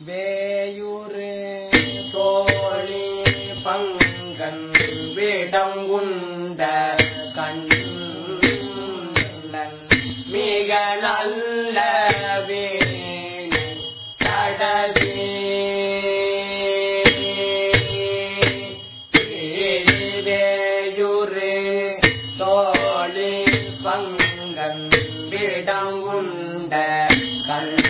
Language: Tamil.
வேயுறு தோழி பங்கன் விடம் கண் மிக நல்ல வேணி கடவே தோழி பங்கன் விடம் கண்